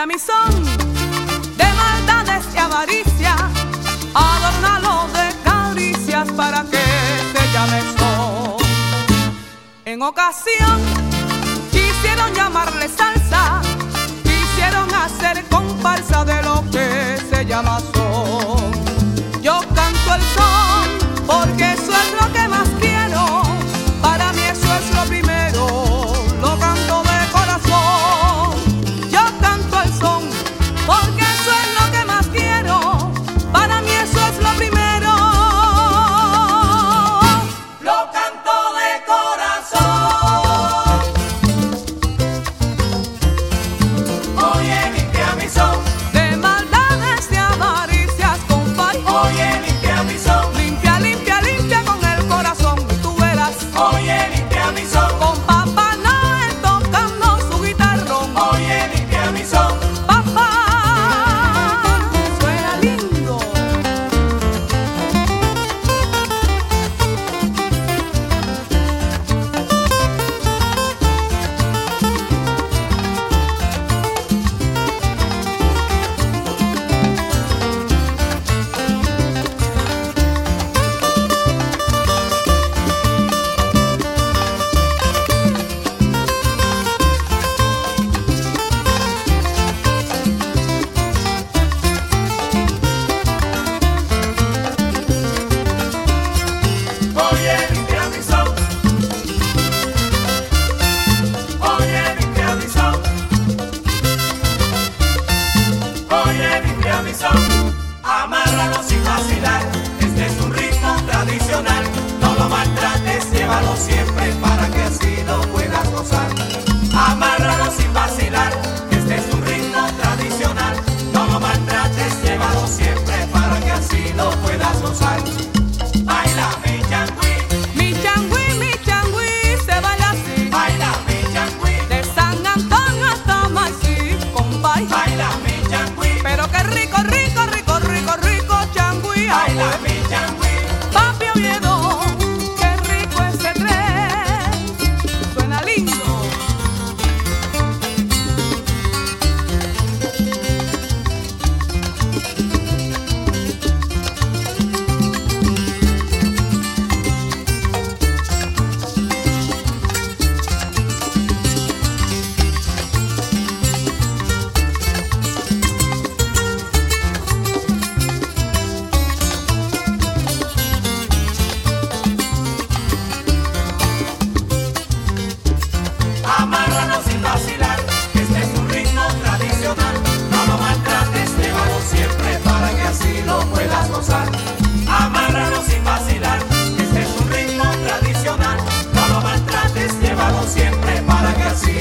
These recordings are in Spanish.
a mi son de maldades y avaricia, adornalo de caricias para que te llame sol. En ocasión quisieron llamarle salsa. de amárralos sin vacilar, este es un ritmo tradicional, no lo maltrates. baila.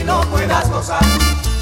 no puedas gozar.